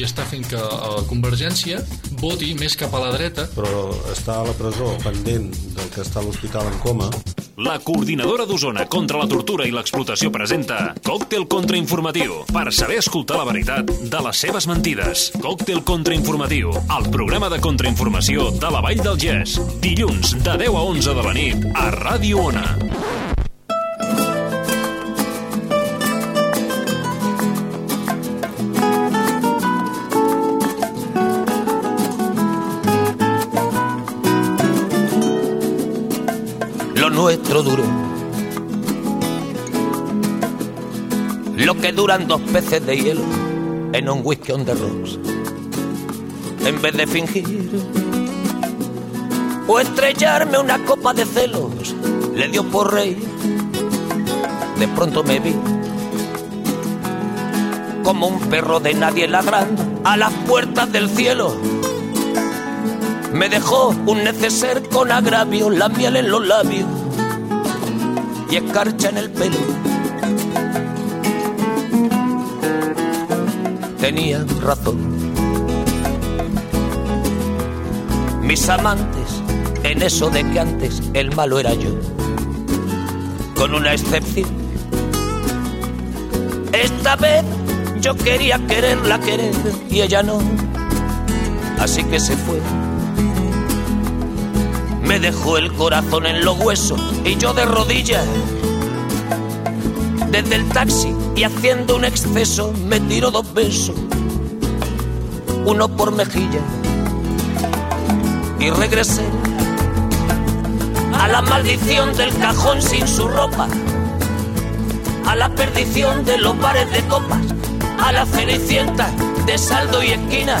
qui està fent que uh, Convergència voti més cap a la dreta. Però està a la presó pendent del que està a l'hospital en coma. La coordinadora d'Osona contra la tortura i l'explotació presenta Còctel contrainformatiu per saber escoltar la veritat de les seves mentides. Còctel contrainformatiu, el programa de contrainformació de la Vall del Gès. Dilluns de 10 a 11 de la nit a Ràdio Ona. Lo duró. Lo que duran dos peces de hielo en un whisky on the rocks. En vez de fingir o estrellarme una copa de celos, le dio por reír. De pronto me vi como un perro de nadie ladrando a las puertas del cielo. Me dejó un neceser con agravio, la miel en los labios y escarcha en el pelo. Tenía razón. Mis amantes, en eso de que antes el malo era yo, con una excepción. Esta vez yo quería quererla querer y ella no, así que se fue. Me dejó el corazón en los huesos y yo de rodillas. Desde el taxi y haciendo un exceso me tiró dos besos, uno por mejilla. Y regresé a la maldición del cajón sin su ropa, a la perdición de los bares de copas, a la cenicienta de saldo y esquina.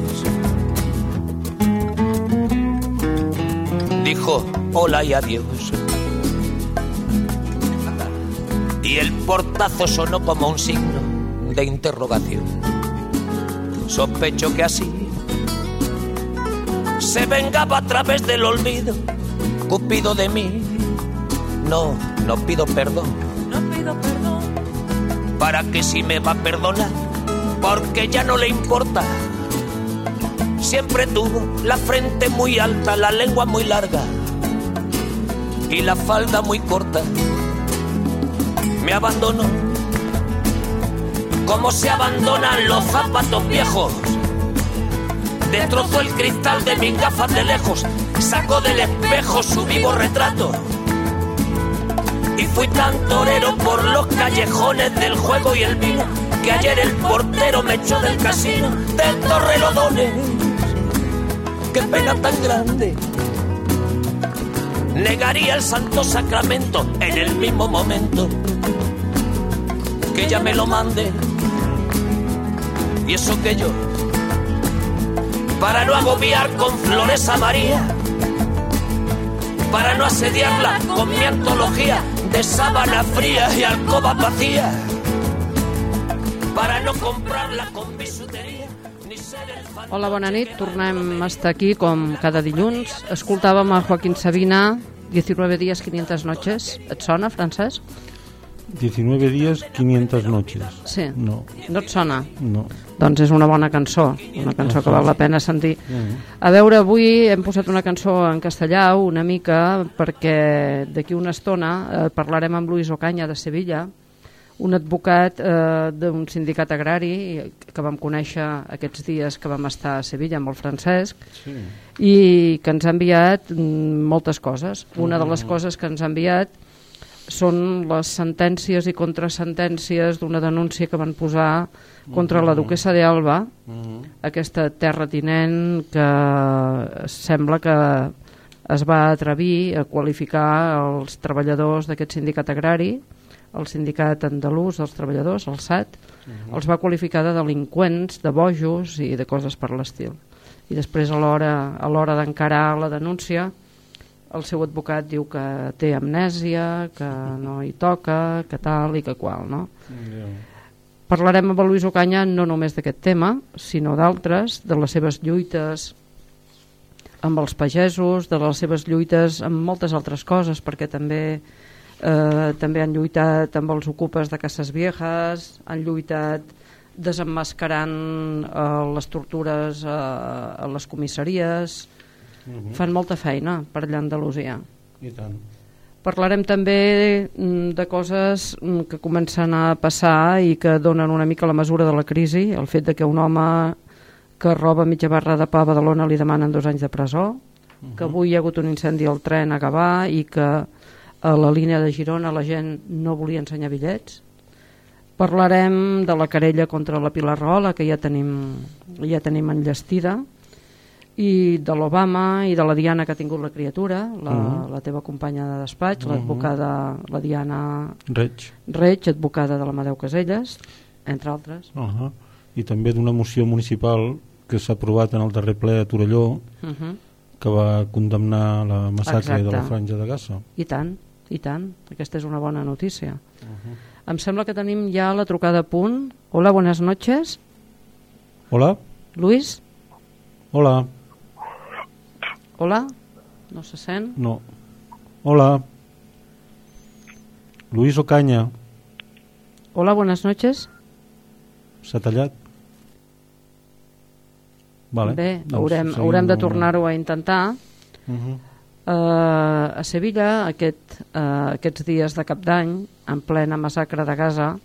Dijo hola y adiós. Y el portazo sonó como un signo de interrogación. Sospecho que así se vengaba a través del olvido. Cupido de mí. No, no pido perdón no pido perdón. para que si me va a perdonar, porque ya no le importa. Siempre tuvo la frente muy alta, la lengua muy larga y la falda muy corta. Me abandonó como se abandonan los zapatos viejos. Destrozó el cristal de mis gafas de lejos, sacó del espejo su vivo retrato. Y fui tan torero por los callejones del juego y el vino que ayer el portero me echó del casino del Torrelodones. Qué pena tan grande. Negaría el santo sacramento en el mismo momento que ella me lo mande. Y eso que yo, para no agobiar con flores a María, para no asediarla con mi antología de sábana fría y alcoba vacía, para no comprarla con bisutería ni ser el fan... Hola, bona nit. Tornem a estar aquí com cada dilluns. Escoltàvem a Joaquín Sabina, 19 días, 500 noches. Et sona, Francesc? 19 días, 500 noches. Sí. No, No et sona? no. Doncs és una bona cançó, una cançó que val la pena sentir. Mm. A veure, avui hem posat una cançó en castellà una mica perquè d'aquí una estona eh, parlarem amb Luis Ocaña de Sevilla, un advocat eh, d'un sindicat agrari que vam conèixer aquests dies que vam estar a Sevilla amb el Francesc Sí. i que ens ha enviat mm, moltes coses. Una de les coses que ens ha enviat són les sentències i contrasentències d'una denúncia que van posar contra la duquesa de Alba, aquesta terratinent que sembla que es va atrevir a qualificar els treballadors d'aquest sindicat agrari, el sindicat andalús dels treballadors, el SAT, els va qualificar de delinqüents, de bojos i de coses per l'estil. I després a l'hora a l'hora d'encarar la denúncia el seu advocat diu que té amnèsia, que no hi toca, que tal i que qual, no? Parlarem amb el Lluís Ocaña no només d'aquest tema, sinó d'altres, de les seves lluites amb els pagesos, de les seves lluites amb moltes altres coses, perquè també eh, també han lluitat amb els ocupes de Cases Viejas, han lluitat desemmascarant eh, les tortures eh, a les comissaries, fan molta feina per allà a Andalusia. I tant. Parlarem també mm, de coses mm, que comencen a passar i que donen una mica la mesura de la crisi, el fet de que un home que roba mitja barra de pa a Badalona li demanen dos anys de presó, que avui hi ha hagut un incendi al tren a Gavà i que a la línia de Girona la gent no volia ensenyar bitllets. Parlarem de la querella contra la Pilar Rahola, que ja tenim, ja tenim enllestida, i de l'Obama i de la Diana que ha tingut la criatura, la, la teva companya de despatx, l'advocada, la Diana Reig. Reig, advocada de l'Amadeu Caselles, entre altres. Uh -huh. I també d'una moció municipal que s'ha aprovat en el darrer ple a Torelló Uh -huh. que va condemnar la massacre Exacte. de la franja de Gaza. I tant, i tant. Aquesta és una bona notícia. Em sembla que tenim ja la trucada a punt. Hola, buenas noches. Hola? Luis? Hola? Hola? No se sent? No. Hola? Luis Ocaña, Hola, buenas noches. s'ha tallat? Vale. Bé, doncs haurem, haurem de tornar-ho a intentar. Uh -huh. Uh, a Sevilla, aquest, uh, aquests dies de cap d'any, en plena massacre de Gaza,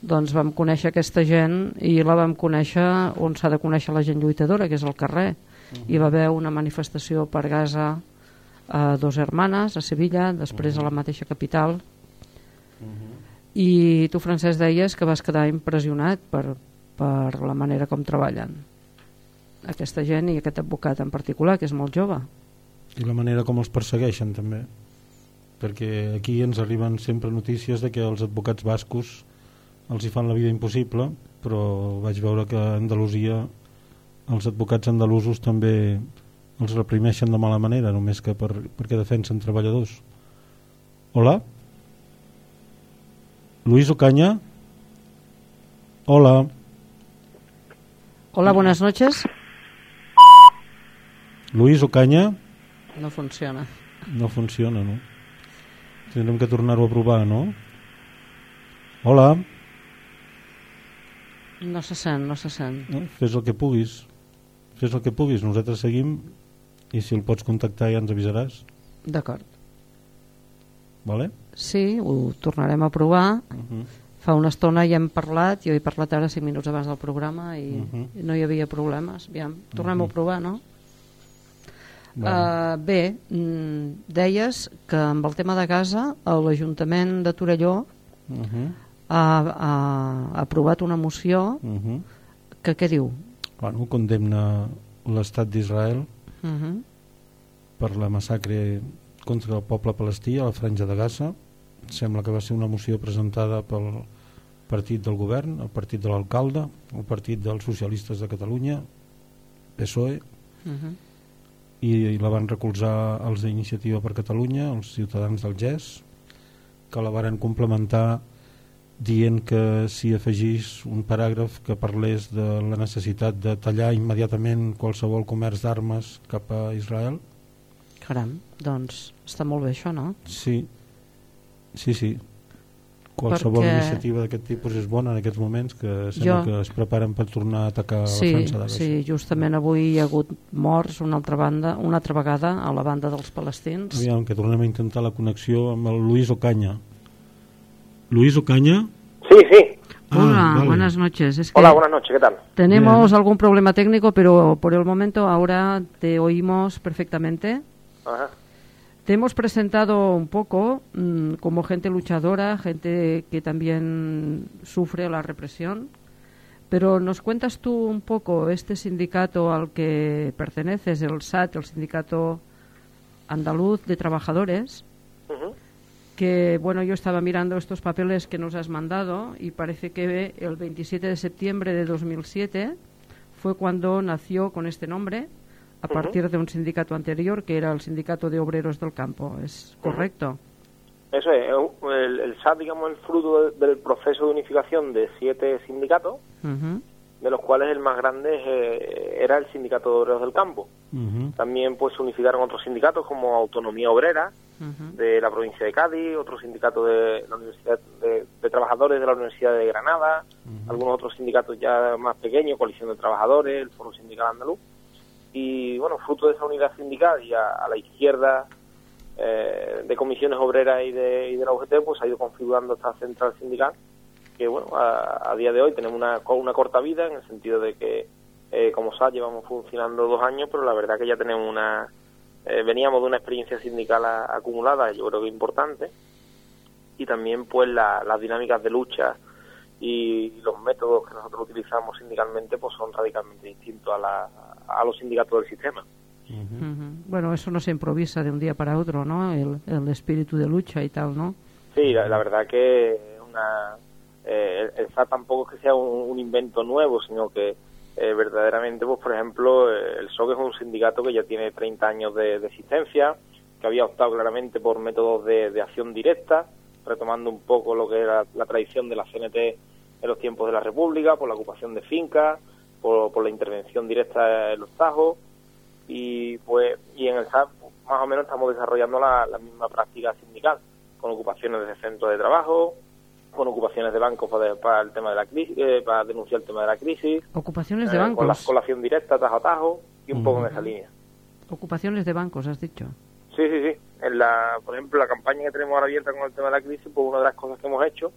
doncs vam conèixer aquesta gent i la vam conèixer on s'ha de conèixer la gent lluitadora, que és al carrer. Hi va haver una manifestació per Gaza a Dos Hermanes, a Sevilla, després a la mateixa capital. I tu, Francesc, deies que vas quedar impressionat per, per la manera com treballen aquesta gent i aquest advocat en particular, que és molt jove. I la manera com els persegueixen també perquè aquí ens arriben sempre notícies de que els advocats bascos els hi fan la vida impossible però vaig veure que a Andalusia els advocats andalusos també els reprimeixen de mala manera només que per, perquè defensen treballadors Hola? Luis Ocaña? Hola? Hola, buenas noches. Luis Ocaña? No funciona. No funciona, no? Tindrem que tornar-ho a provar, no? Hola, No se sent, no se sent. no? fes el que puguis. Fes el que puguis, nosaltres seguim i si el pots contactar ja ens avisaràs, D'acord. vale? Sí, ho tornarem a provar. Uh -huh. Fa una estona ja hem parlat, jo he parlat ara 5 minuts abans del programa i Mhm. i no hi havia problemes. Aviam, tornem a provar, no? Vale. Uh, bé, mm, deies que amb el tema de Gaza l'Ajuntament de Torelló Uh -huh. ha, ha, ha aprovat una moció Uh -huh. que què diu? Bueno, condemna l'estat d'Israel Uh -huh. per la massacre contra el poble palestí a la franja de Gaza sembla que va ser una moció presentada pel partit del govern, el partit de l'alcalde el partit dels socialistes de Catalunya PSOE Uh -huh. i, i la van recolzar els d'Iniciativa per Catalunya els ciutadans del GES que la varen complementar dient que s'hi afegís un paràgraf que parlés de la necessitat de tallar immediatament qualsevol comerç d'armes cap a Israel Caram, doncs està molt bé això, no? Sí, sí, sí. Qualsevol Perquè- iniciativa d'aquest tipus és bona en aquests moments que sembla Jo- que es preparen per tornar a atacar sí, la França sí, justament avui hi ha hagut morts una altra banda, una altra vegada a la banda dels palestins. Aviam, que tornem a intentar la connexió amb el Luis Ocaña. Luis Ocaña? Sí, Sí. Hola, Ah, vale. buenas noches. Es que Hola, buenas noches, ¿qué tal? tenemos algún problema técnico, pero por el momento ahora te oímos perfectamente. Ajá. Te hemos presentado un poco mm, como gente luchadora, gente que también sufre la represión. Pero nos cuentas tú un poco este sindicato al que perteneces, el SAT, el Sindicato Andaluz de Trabajadores, Ujú. Que bueno, yo estaba mirando estos papeles que nos has mandado y parece que el 27 de septiembre de 2007 fue cuando nació con este nombre a partir de un sindicato anterior que era el Sindicato de Obreros del Campo. ¿Es correcto? Eso es, un- el, el SAT, digamos, el fruto de- del proceso de unificación de siete sindicatos. De los cuales el más grande eh, era el Sindicato de Obreros del Campo. También pues se unificaron otros sindicatos como Autonomía Obrera de la provincia de Cádiz, otro sindicato de la Universidad de, de Trabajadores de la Universidad de Granada, algunos otros sindicatos ya más pequeños, Coalición de Trabajadores, el Foro Sindical Andaluz. Y bueno, fruto de esa unidad sindical y a, a la izquierda eh, de comisiones obreras y de, y de la UGT, pues ha ido configurando esta central sindical que bueno, a, a día de hoy tenemos una, co- una corta vida en el sentido de que eh, como SAT llevamos funcionando dos años, pero la verdad que ya tenemos una, eh, veníamos de una experiencia sindical a- acumulada, yo creo que importante, y también pues la- las dinámicas de lucha y los métodos que nosotros utilizamos sindicalmente pues son radicalmente distintos a, la- a los sindicatos del sistema. Bueno, eso no se improvisa de un día para otro, ¿no? El, el espíritu de lucha y tal, ¿no? Sí, la, la verdad que es una, eh, el, el SAT tampoco es que sea un, invento nuevo, sino que eh, verdaderamente, pues por ejemplo, eh, el SOC es un sindicato que ya tiene 30 años de, existencia, que había optado claramente por métodos de, de acción directa, retomando un poco lo que era la tradición de la CNT en los tiempos de la República, por la ocupación de fincas, por, la intervención directa en los tajos, y pues y en el SAT más o menos estamos desarrollando la, la misma práctica sindical con ocupaciones de centros de trabajo con ocupaciones de bancos para, para el tema de la crisis eh, para denunciar el tema de la crisis Ocupaciones de eh, con la bancos. colación directa tajo a tajo y un poco en esa línea Ocupaciones de bancos, has dicho. sí sí sí en la por ejemplo la campaña que tenemos ahora abierta con el tema de la crisis pues una de las cosas que hemos hecho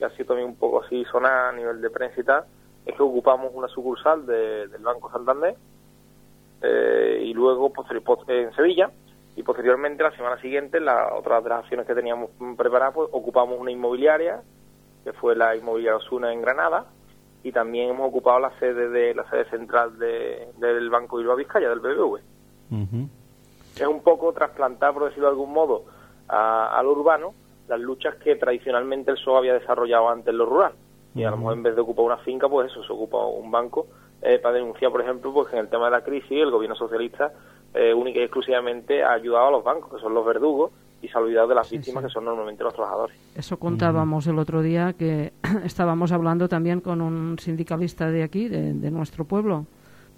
y ha sido también un poco así sonar a nivel de prensa y tal es que ocupamos una sucursal de- del Banco Santander eh, y luego posterior- pos- en Sevilla y posteriormente la semana siguiente la otra de las acciones que teníamos preparadas pues ocupamos una inmobiliaria que fue la inmobiliaria Osuna en Granada y también hemos ocupado la sede de la sede central de- del Banco Bilbao Vizcaya del BBV Ujú. es un poco trasplantar por decirlo de algún modo a, a lo urbano las luchas que tradicionalmente el PSOE había desarrollado antes en lo rural. Y a lo mejor en vez de ocupar una finca pues eso se ocupa un banco eh, para denunciar por ejemplo pues que en el tema de la crisis el gobierno socialista eh, única y exclusivamente ha ayudado a los bancos que son los verdugos y se ha olvidado de las Sí, víctimas sí. que son normalmente los trabajadores. Eso contábamos el otro día que estábamos hablando también con un sindicalista de aquí, de, de nuestro pueblo,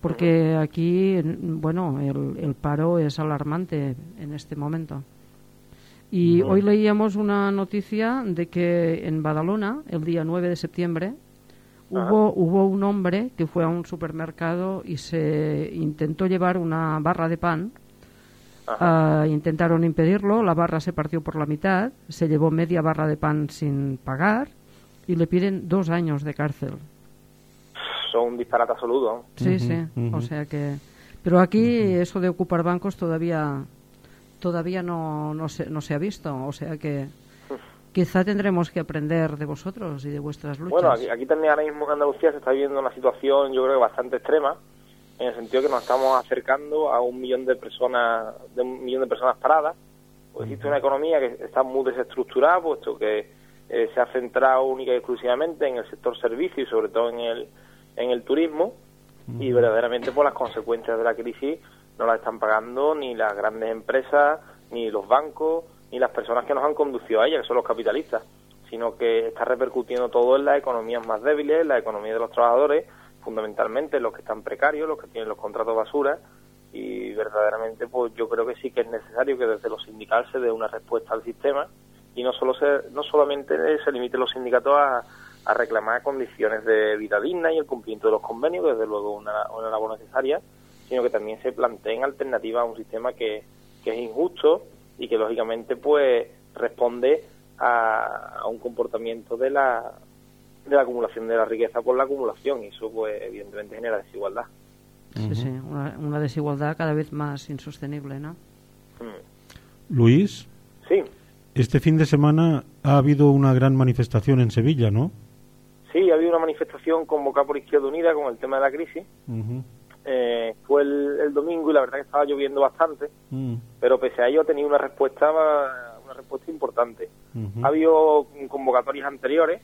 porque aquí, en- bueno, el, el paro es alarmante en este momento. Y hoy leíamos una noticia de que en Badalona, el día 9 de septiembre, hubo, hubo un hombre que fue a un supermercado y se intentó llevar una barra de pan Ah, intentaron impedirlo, la barra se partió por la mitad, se llevó media barra de pan sin pagar y le piden dos años de cárcel. son un disparate absoluto. Sí, sí, o sea que... Pero aquí eso de ocupar bancos todavía todavía no, no, se, no se ha visto, o sea que quizá tendremos que aprender de vosotros y de vuestras luchas. Bueno, aquí, aquí también ahora mismo en Andalucía se está viviendo una situación, yo creo que bastante extrema, en el sentido que nos estamos acercando a un millón de personas, de un millón de personas paradas. Pues existe una economía que está muy desestructurada, puesto que eh, se ha centrado única y exclusivamente en el sector servicio y sobre todo en el, en el turismo, y verdaderamente por las consecuencias de la crisis no las están pagando ni las grandes empresas, ni los bancos, ni las personas que nos han conducido a ellas, que son los capitalistas, sino que está repercutiendo todo en las economías más débiles, en la economía de los trabajadores, fundamentalmente los que están precarios, los que tienen los contratos basura, y verdaderamente pues yo creo que sí que es necesario que desde los sindicatos se dé una respuesta al sistema y no solo se, no solamente se limiten los sindicatos a, a reclamar condiciones de vida digna y el cumplimiento de los convenios, desde luego una, una labor necesaria, sino que también se planteen alternativas a un sistema que, que es injusto y que lógicamente pues responde a, a un comportamiento de la de la acumulación de la riqueza por la acumulación y eso pues evidentemente genera desigualdad. Sí, sí, una, una desigualdad cada vez más insostenible, ¿no? Mm. Luis, Sí, este fin de semana ha habido una gran manifestación en Sevilla, ¿no? sí, ha habido una manifestación convocada por Izquierda Unida con el tema de la crisis. Eh, fue el, el domingo y la verdad que estaba lloviendo bastante, Mm, pero pese a ello ha tenido una respuesta una respuesta importante. Ha habido convocatorias anteriores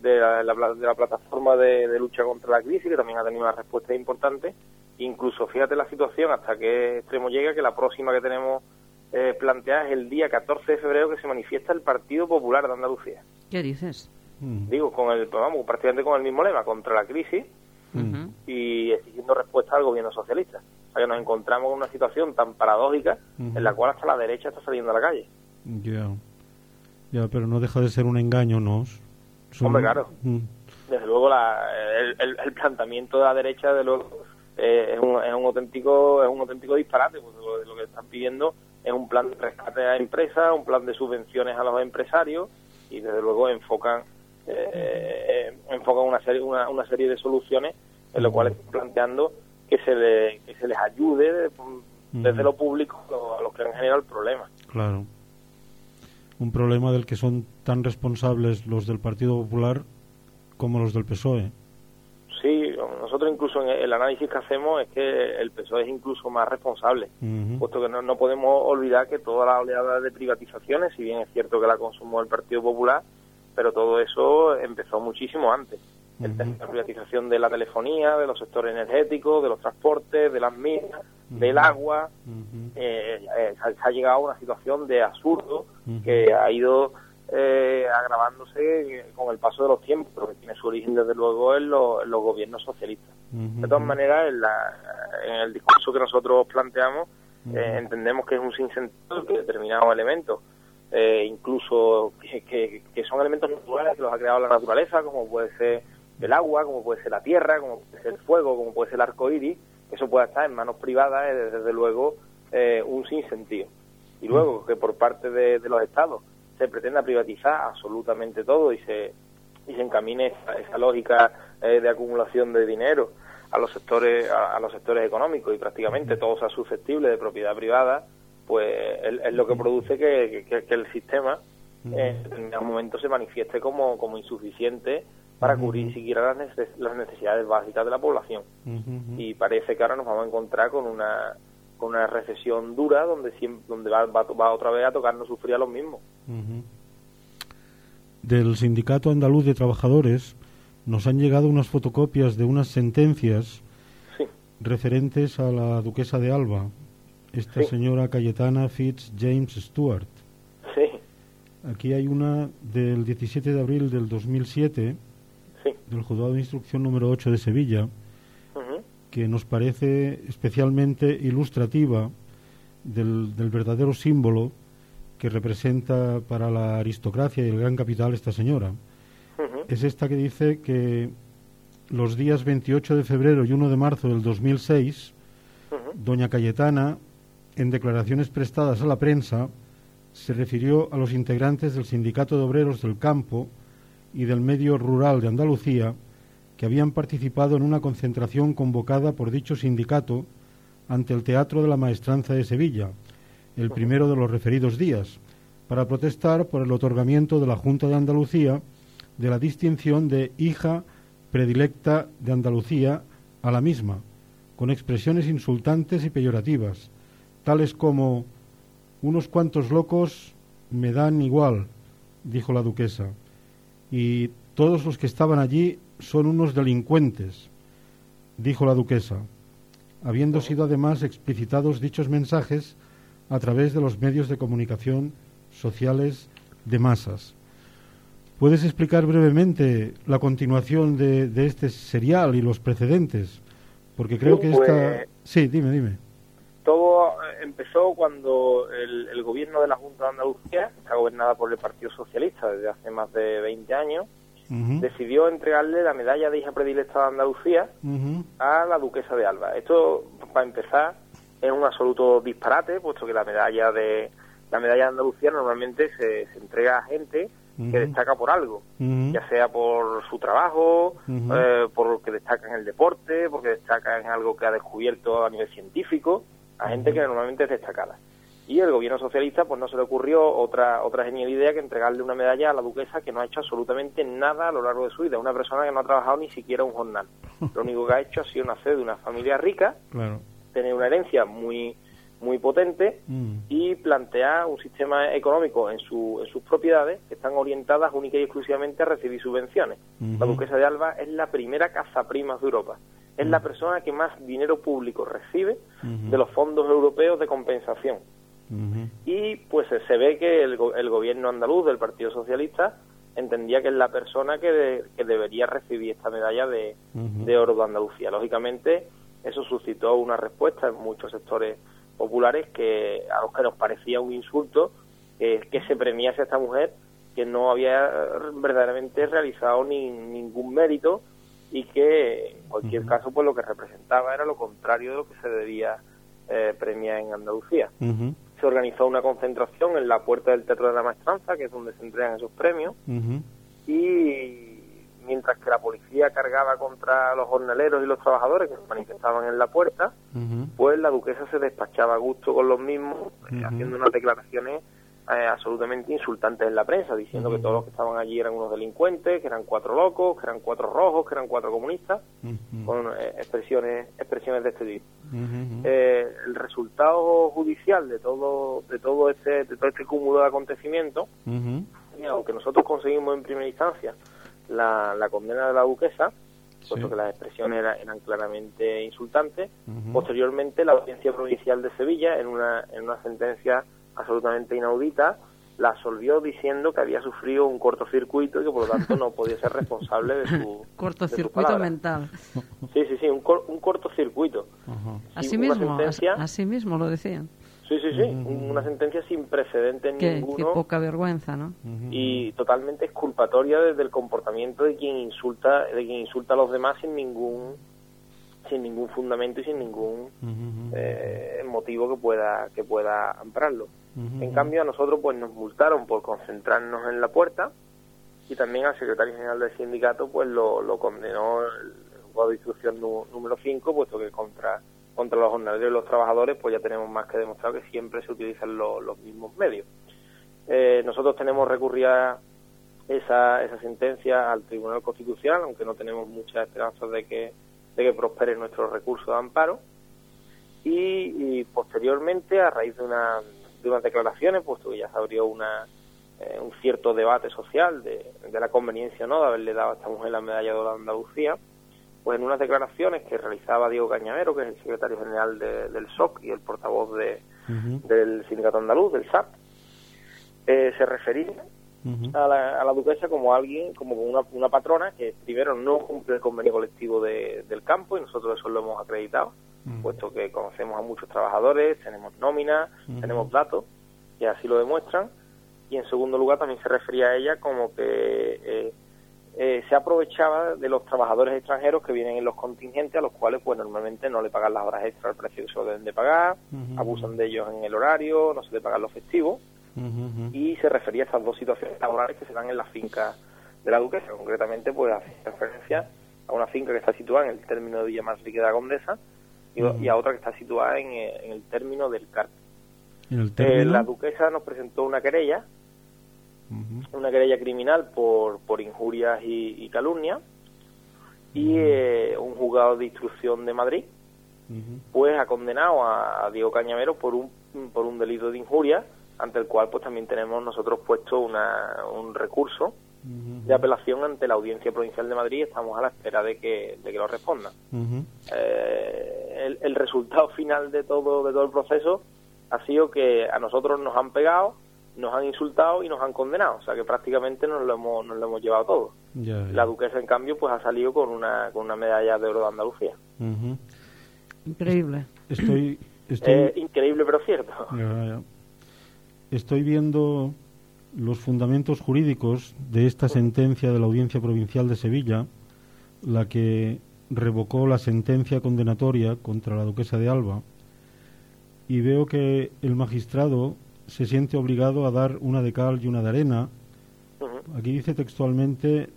de la, de la plataforma de, de lucha contra la crisis que también ha tenido una respuesta importante. Incluso, fíjate la situación hasta qué extremo llega, que la próxima que tenemos eh, planteada es el día 14 de febrero que se manifiesta el Partido Popular de Andalucía. ¿Qué dices? Mm, Digo, con el, pues vamos, prácticamente con el mismo lema, contra la crisis Ujú. y exigiendo respuesta al gobierno socialista. O sea que nos encontramos en una situación tan paradójica en la cual hasta la derecha está saliendo a la calle. Ya. Ya, pero no deja de ser un engaño, ¿no? Son- Hombre, claro. Mm, desde luego la, el, el- el planteamiento de la derecha de luego eh, es, un, es un auténtico es un auténtico disparate porque lo, lo que están pidiendo es un plan de rescate a empresas un plan de subvenciones a los empresarios y desde luego enfocan eh, enfocan una serie una, una serie de soluciones en lo cual están planteando que se le, que se les ayude de- desde lo público a los que han generado el problema claro. Un problema del que son tan responsables los del Partido Popular como los del PSOE. Sí, nosotros incluso en el análisis que hacemos es que el PSOE es incluso más responsable, puesto que no, no podemos olvidar que toda la oleada de privatizaciones, si bien es cierto que la consumó el Partido Popular, pero todo eso empezó muchísimo antes. Tema de la privatización de la telefonía, de los sectores energéticos, de los transportes, de las minas, del agua, eh, eh, se, ha llegado a una situación de absurdo que ha ido eh, agravándose con el paso de los tiempos, pero que tiene su origen desde luego en, los- en los gobiernos socialistas. De todas maneras, en, la- en el discurso que nosotros planteamos, eh, entendemos que es un sinsentido que determinados elementos, eh, incluso que, que- que son elementos naturales que los ha creado la naturaleza, como puede ser el agua, como puede ser la tierra, como puede ser el fuego, como puede ser el arco iris, eso pueda estar en manos privadas, es desde luego eh, un sinsentido. Y luego que por parte de, de los estados se pretenda privatizar absolutamente todo y se y se encamine esa, esa lógica eh, de acumulación de dinero a los sectores a, a los sectores económicos. Y prácticamente todo sea susceptible de propiedad privada pues es, es lo que produce que, que- que el sistema eh, en determinados momentos se manifieste como, como insuficiente para cubrir siquiera las, neces- las necesidades básicas de la población y parece que ahora nos vamos a encontrar con una con una recesión dura donde siempre, donde va, va, va otra vez a tocarnos sufrir a los mismos. Del Sindicato Andaluz de Trabajadores nos han llegado unas fotocopias de unas sentencias sí referentes a la duquesa de Alba, esta Sí. señora Cayetana Fitz James Stewart. sí Aquí hay una del 17 de abril del 2007 sí del Juzgado de Instrucción número 8 de Sevilla, que nos parece especialmente ilustrativa del, del verdadero símbolo que representa para la aristocracia y el gran capital esta señora. Es esta que dice que los días 28 de febrero y 1 de marzo del 2006, Ujú. doña Cayetana, en declaraciones prestadas a la prensa, se refirió a los integrantes del Sindicato de Obreros del Campo y del Medio Rural de Andalucía que habían participado en una concentración convocada por dicho sindicato ante el Teatro de la Maestranza de Sevilla, el primero de los referidos días, para protestar por el otorgamiento de la Junta de Andalucía de la distinción de hija predilecta de Andalucía a la misma, con expresiones insultantes y peyorativas, tales como unos cuantos locos me dan igual, dijo la duquesa, y todos los que estaban allí son unos delincuentes, dijo la duquesa, habiendo sido además explicitados dichos mensajes a través de los medios de comunicación sociales de masas. ¿Puedes explicar brevemente la continuación de, de este serial y los precedentes? Porque creo Sí, que pues- esta... Sí, dime, dime. Eh, empezó cuando el, el gobierno de la Junta de Andalucía, que está gobernada por el Partido Socialista desde hace más de 20 años, decidió entregarle la medalla de hija predilecta de Andalucía a la duquesa de Alba. Esto, para empezar, es un absoluto disparate, puesto que la medalla de la medalla de Andalucía normalmente se, se entrega a gente que destaca por algo, ya sea por su trabajo, eh, por lo que destaca en el deporte, porque destaca en algo que ha descubierto a nivel científico, a gente que normalmente es destacada. Y el gobierno socialista pues no se le ocurrió otra otra genial idea que entregarle una medalla a la duquesa que no ha hecho absolutamente nada a lo largo de su vida, una persona que no ha trabajado ni siquiera un jornal. Lo único que ha hecho ha sido nacer de una familia rica, Claro. tener una herencia muy muy potente Mm. y plantear un sistema económico en, su, en sus propiedades que están orientadas única y exclusivamente a recibir subvenciones. La duquesa de Alba es la primera cazaprimas de Europa. Es la persona que más dinero público recibe de los fondos europeos de compensación. Y pues se- ve que el, el gobierno andaluz del Partido Socialista entendía que es la persona que, de- que debería recibir esta medalla de oro de Andalucía. Lógicamente, eso suscitó una respuesta en muchos sectores populares que a los que nos parecía un insulto eh, que se premiase a esta mujer que no había verdaderamente realizado ni, ningún mérito y que en cualquier caso pues lo que representaba era lo contrario de lo que se debía eh, premiar en Andalucía. Se organizó una concentración en la puerta del Teatro de la Maestranza, que es donde se entregan esos premios, Ujú. y mientras que la policía cargaba contra los jornaleros y los trabajadores que se manifestaban en la puerta, pues la duquesa se despachaba a gusto con los mismos, eh, haciendo unas declaraciones eh, absolutamente insultantes en la prensa, diciendo que todos los que estaban allí eran unos delincuentes, que eran cuatro locos, que eran cuatro rojos, que eran cuatro comunistas, con eh, expresiones expresiones de este tipo. Eh, el resultado judicial de todo de todo este de todo este cúmulo de acontecimientos aunque nosotros conseguimos en primera instancia la, la condena de la duquesa puesto Sí. que las expresiones era- eran claramente insultantes posteriormente la audiencia provincial de Sevilla en una en una sentencia absolutamente inaudita la absolvió diciendo que había sufrido un cortocircuito y que por lo tanto no podía ser responsable de su de su Cortocircuito mental. sí sí sí un, cor- un cortocircuito. Así mismo, así mismo lo decían. Sí, sí, sí, una sentencia sin precedente Qué, qué ninguno. poca vergüenza, ¿no? y totalmente exculpatoria desde el comportamiento de quien insulta, de quien insulta a los demás sin ningún sin ningún fundamento y sin ningún eh, motivo que pueda que pueda ampararlo. En cambio a nosotros pues nos multaron por concentrarnos en la puerta y también al secretario general del sindicato pues lo, lo condenó el juzgado de instrucción número 5 puesto que contra contra los jornaleros y los trabajadores pues ya tenemos más que demostrado que siempre se utilizan lo- los mismos medios. Eh, nosotros tenemos recurrida esa, esa sentencia al Tribunal Constitucional, aunque no tenemos muchas esperanzas de que, de que prospere nuestro recurso de amparo. Y, posteriormente, a raíz de, una, de unas declaraciones, puesto que ya se abrió una, eh, un cierto debate social de, de la conveniencia o no de haberle dado a esta mujer la medalla de Andalucía, pues en unas declaraciones que realizaba Diego Cañamero, que es el secretario general de- del SOC y el portavoz de, del Sindicato Andaluz, del SAP, eh, se refería a la, a la duquesa como alguien, como una, una patrona que primero no cumple el convenio colectivo de- del campo y nosotros eso lo hemos acreditado, puesto que conocemos a muchos trabajadores, tenemos nóminas, tenemos datos y así lo demuestran. Y en segundo lugar también se refería a ella como que eh, eh, se aprovechaba de los trabajadores extranjeros que vienen en los contingentes a los cuales pues normalmente no le pagan las horas extra al precio que se lo deben de pagar, abusan de ellos en el horario, no se le pagan los festivos y se refería a estas dos situaciones laborales que se dan en la finca de la duquesa. Concretamente, pues hace referencia a una finca que está situada en el término de Villa Manrique de la Condesa y, a otra que está situada en, eh, en el término del Carpio. En el Eh, la duquesa nos presentó una querella, Una querella criminal por, por injurias y, y calumnia y eh, un juzgado de instrucción de Madrid pues ha condenado a, a Diego Cañamero por un por un delito de injuria ante el cual pues también tenemos nosotros puesto una, un recurso de apelación ante la Audiencia Provincial de Madrid y estamos a la espera de que, de que lo respondan. Eh, el, el resultado final de todo de todo el proceso ha sido que a nosotros nos han pegado, nos han insultado y nos han condenado, o sea que prácticamente nos lo hemos, nos lo hemos llevado todo. Ya, ya. La duquesa en cambio pues ha salido con una con una medalla de oro de Andalucía. Increíble. Estoy, estoy, Eh, increíble pero cierto. Ya, ya. Estoy viendo los fundamentos jurídicos de esta sentencia de la Audiencia Provincial de Sevilla, la que revocó la sentencia condenatoria contra la duquesa de Alba, y veo que el magistrado se siente obligado a dar una de cal y una de arena. Aquí dice textualmente,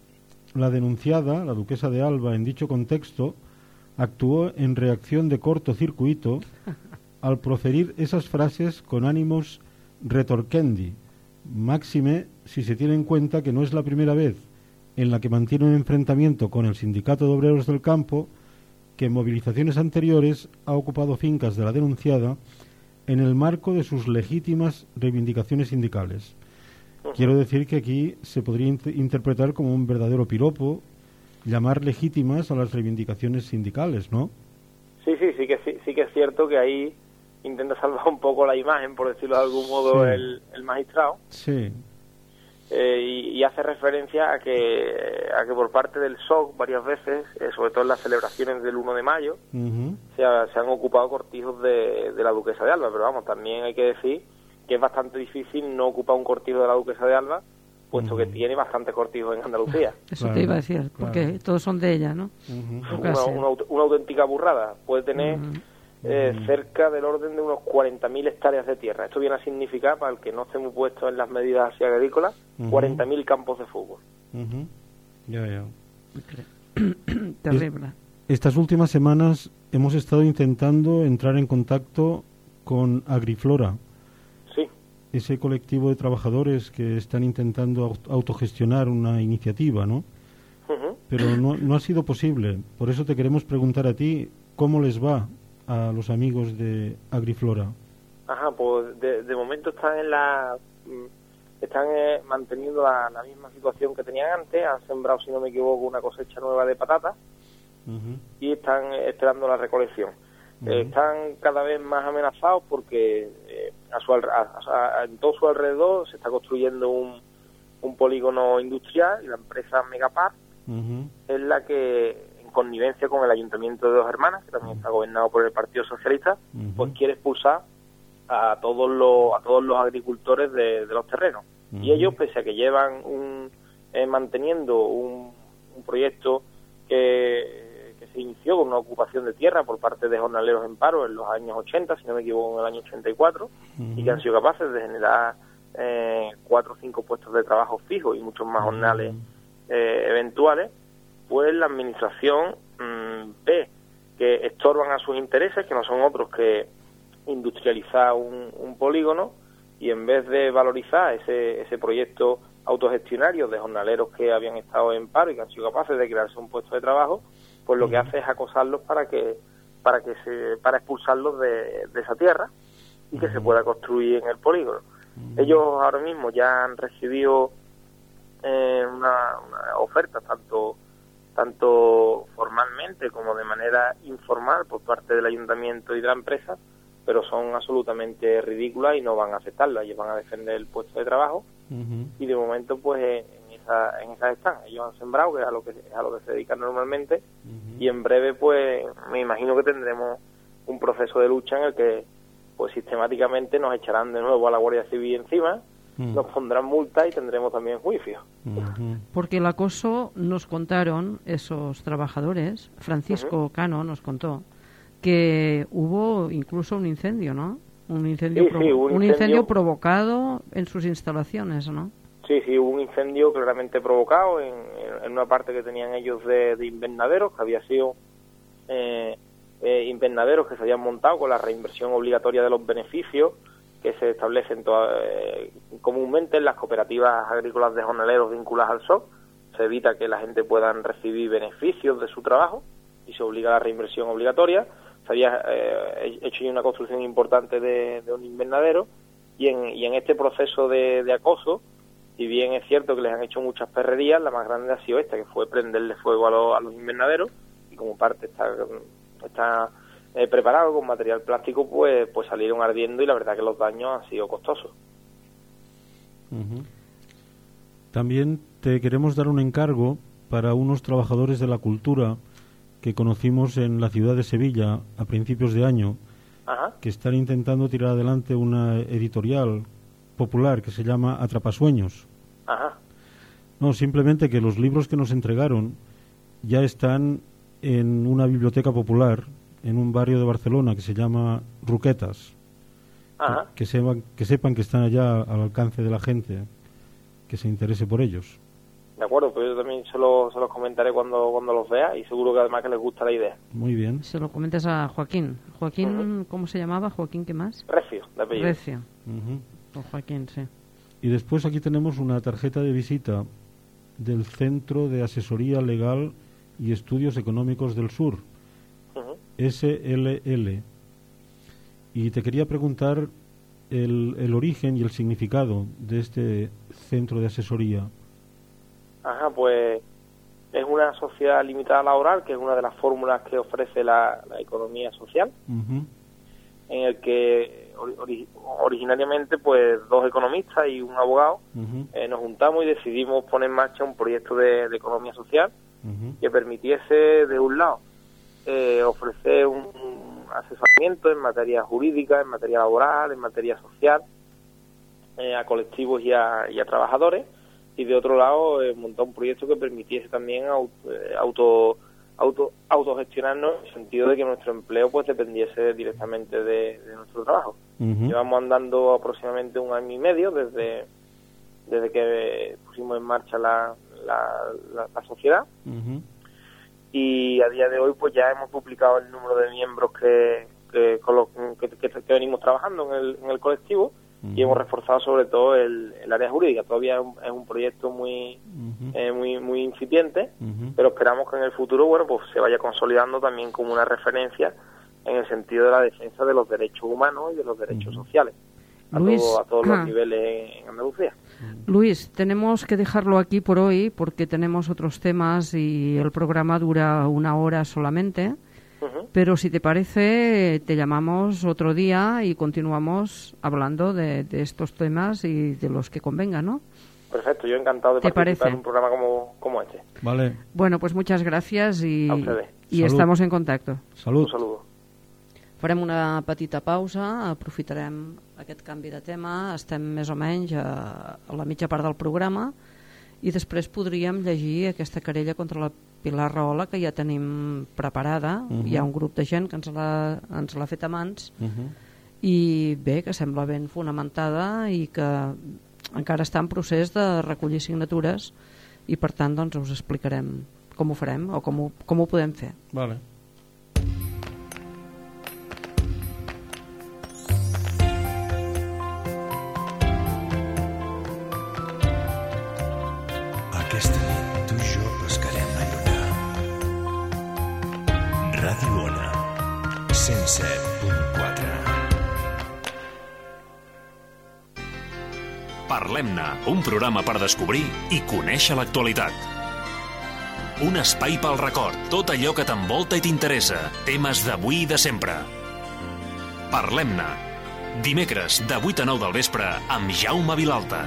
la denunciada, la duquesa de Alba, en dicho contexto, actuó en reacción de cortocircuito al proferir esas frases con ánimos retorquendi, máxime si se tiene en cuenta que no es la primera vez en la que mantiene un enfrentamiento con el Sindicato de Obreros del Campo, que en movilizaciones anteriores ha ocupado fincas de la denunciada en el marco de sus legítimas reivindicaciones sindicales. Quiero decir que aquí se podría int- interpretar como un verdadero piropo llamar legítimas a las reivindicaciones sindicales, ¿no? Sí, sí, sí que, sí, sí que es cierto que ahí intenta salvar un poco la imagen, por decirlo de algún modo, Sí. el, el magistrado. Sí. Eh, y, y hace referencia a que, a que por parte del SOC varias veces, eh, sobre todo en las celebraciones del 1 de mayo, se, ha- se han ocupado cortijos de, de la Duquesa de Alba, pero vamos, también hay que decir que es bastante difícil no ocupar un cortijo de la Duquesa de Alba, puesto que tiene bastantes cortijos en Andalucía. Eso Claro, te iba a decir, porque claro. todos son de ella, ¿no? Una, una una auténtica burrada. Puede tener eh, cerca del orden de unos 40.000 hectáreas de tierra. Esto viene a significar, para el que no esté muy puesto en las medidas así agrícolas, Ujú. 40.000 campos de fútbol. Ya, ya. Terrible. Estas últimas semanas hemos estado intentando entrar en contacto con Agriflora, Sí, ese colectivo de trabajadores que están intentando aut- autogestionar una iniciativa, ¿no? Pero no, no ha sido posible. Por eso te queremos preguntar a ti cómo les va a los amigos de Agriflora. Ajá, pues de, de momento están en la mm, están eh, manteniendo la, la misma situación que tenían antes, han sembrado, si no me equivoco, una cosecha nueva de patatas y están eh, esperando la recolección. Eh, están cada vez más amenazados porque eh, a su a- a- en todo su alrededor se está construyendo un, un polígono industrial y la empresa Megapar es la que, connivencia con el Ayuntamiento de Dos Hermanas, que también está gobernado por el Partido Socialista, pues quiere expulsar a todos los, a todos los agricultores de, de los terrenos. Y ellos, pese a que llevan un, eh, manteniendo un, un proyecto que, que se inició con una ocupación de tierra por parte de jornaleros en paro en los años 80, si no me equivoco, en el año 84, y que han sido capaces de generar eh, cuatro o cinco puestos de trabajo fijos y muchos más jornales eh, eventuales, pues la administración mm, ve que estorban a sus intereses, que no son otros que industrializar un, un polígono, y en vez de valorizar ese, ese proyecto autogestionario de jornaleros que habían estado en paro y que han sido capaces de crearse un puesto de trabajo, pues lo que hace es acosarlos para que para que se para expulsarlos de, de esa tierra y que se pueda construir en el polígono. Ellos ahora mismo ya han recibido eh, una, una oferta tanto tanto formalmente como de manera informal por parte del ayuntamiento y de la empresa, pero son absolutamente ridículas y no van a aceptarlas. Ellos van a defender el puesto de trabajo y de momento pues eh, en esa en esas están. Ellos han sembrado, que es a lo que es a lo que se dedican normalmente, y en breve pues me imagino que tendremos un proceso de lucha en el que pues sistemáticamente nos echarán de nuevo a la Guardia Civil encima, Mm. nos pondrán multa y tendremos también juicio. Porque el acoso nos contaron esos trabajadores, Francisco Cano nos contó, que hubo incluso un incendio, ¿no? Un incendio, Sí, sí, un un incendio. incendio provocado en sus instalaciones, ¿no? Sí, sí, hubo un incendio claramente provocado en, en una parte que tenían ellos de, de invernaderos, que había sido eh, eh, invernaderos que se habían montado con la reinversión obligatoria de los beneficios que se establecen toda- eh, comúnmente en las cooperativas agrícolas de jornaleros vinculadas al SOC. Se evita que la gente pueda recibir beneficios de su trabajo y se obliga a la reinversión obligatoria. Se había eh, hecho una construcción importante de, un invernadero y en, este proceso de, acoso, si bien es cierto que les han hecho muchas perrerías, la más grande ha sido esta, que fue prenderle fuego a, los- a los invernaderos y como parte está, está eh, preparado con material plástico, pues, pues salieron ardiendo y la verdad que los daños han sido costosos. También te queremos dar un encargo para unos trabajadores de la cultura que conocimos en la ciudad de Sevilla a principios de año, Ajá, que están intentando tirar adelante una editorial popular que se llama Atrapasueños. ajá, No, simplemente que los libros que nos entregaron ya están en una biblioteca popular en un barrio de Barcelona que se llama Ruquetas. ajá. Que, sepan, que sepan que están allá al alcance de la gente. que se interese por ellos. De acuerdo, pues yo también se, lo, se los comentaré cuando, cuando los vea y seguro que además que les gusta la idea. Muy bien. Se lo comentas a Joaquín. Joaquín, ¿cómo se llamaba? Joaquín, ¿qué más? Recio, de apellido. Recio. Ujú. O Joaquín, sí. Y después aquí tenemos una tarjeta de visita del Centro de Asesoría Legal y Estudios Económicos del Sur. SLL. Y te quería preguntar el, el origen y el significado de este centro de asesoría. Ajá, pues es una sociedad limitada laboral, que es una de las fórmulas que ofrece la, la economía social, Ujú, en el que ori- ori- originariamente pues dos economistas y un abogado eh, nos juntamos y decidimos poner en marcha un proyecto de, de economía social que permitiese, de un lado, eh, ofrecer un, un asesoramiento en materia jurídica, en materia laboral, en materia social, eh, a colectivos y a, y a trabajadores, y de otro lado, eh, montar un proyecto que permitiese también eh, auto, auto, autogestionarnos en el sentido de que nuestro empleo pues dependiese directamente de, de nuestro trabajo. Llevamos andando aproximadamente un año y medio desde, desde que pusimos en marcha la, la, la- la sociedad. Ujú, y a día de hoy pues ya hemos duplicado el número de miembros que, que, con los que, que- que venimos trabajando en el, en el colectivo y hemos reforzado sobre todo el, el área jurídica. Todavía es un, es un proyecto muy, eh, muy muy incipiente, pero esperamos que en el futuro bueno pues se vaya consolidando también como una referencia en el sentido de la defensa de los derechos humanos y de los derechos sociales a, Luis, todo- a todos ah. los niveles en Andalucía. Luis, tenemos que dejarlo aquí por hoy porque tenemos otros temas y el programa dura una hora solamente. Pero si te parece, te llamamos otro día y continuamos hablando de, de estos temas y de los que convenga, ¿no? Perfecto, yo encantado de ¿Te participar parece? en un programa como, como este. Vale, Bueno, pues muchas gracias i Salut. estamos en contacte. salud. Un saludo. Farem una petita pausa, aprofitarem aquest canvi de tema, estem més o menys a, a la mitja part del programa i després podríem llegir aquesta querella contra la Pilar Rahola que ja tenim preparada, Mhm. hi ha un grup de gent que ens l'ha fet a mans Ujú. i bé, que sembla ben fonamentada i que encara està en procés de recollir signatures i per tant doncs us explicarem com ho farem o com ho, com ho podem fer. Vale. Parlem-ne, un programa per descobrir i conèixer l'actualitat. Un espai pel record, tot allò que t'envolta i t'interessa, temes d'avui i de sempre. Parlem-ne, dimecres de 8 a 9 del vespre amb Jaume Vilalta.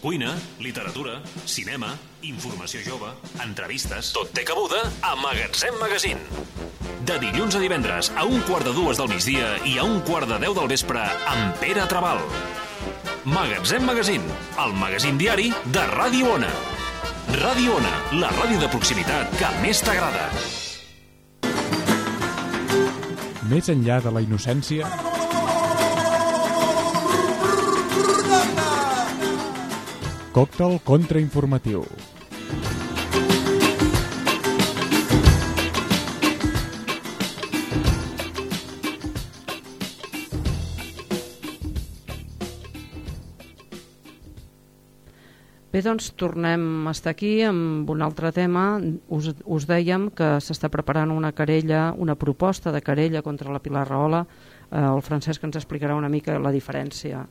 Cuina, literatura, cinema, informació jove, entrevistes... Tot té cabuda a Magatzem Magazine. De dilluns a divendres, a un quart de dues del migdia i a un quart de deu del vespre, amb Pere Trabal. Magatzem Magazine, el magazín diari de Ràdio Ona. Ràdio Ona, la ràdio de proximitat que més t'agrada. Més enllà de la innocència, còctel contrainformatiu. Bé, doncs tornem a estar aquí amb un altre tema. Us, us dèiem que s'està preparant una querella, una proposta de querella contra la Pilar Rahola. Eh, el Francesc ens explicarà una mica la diferència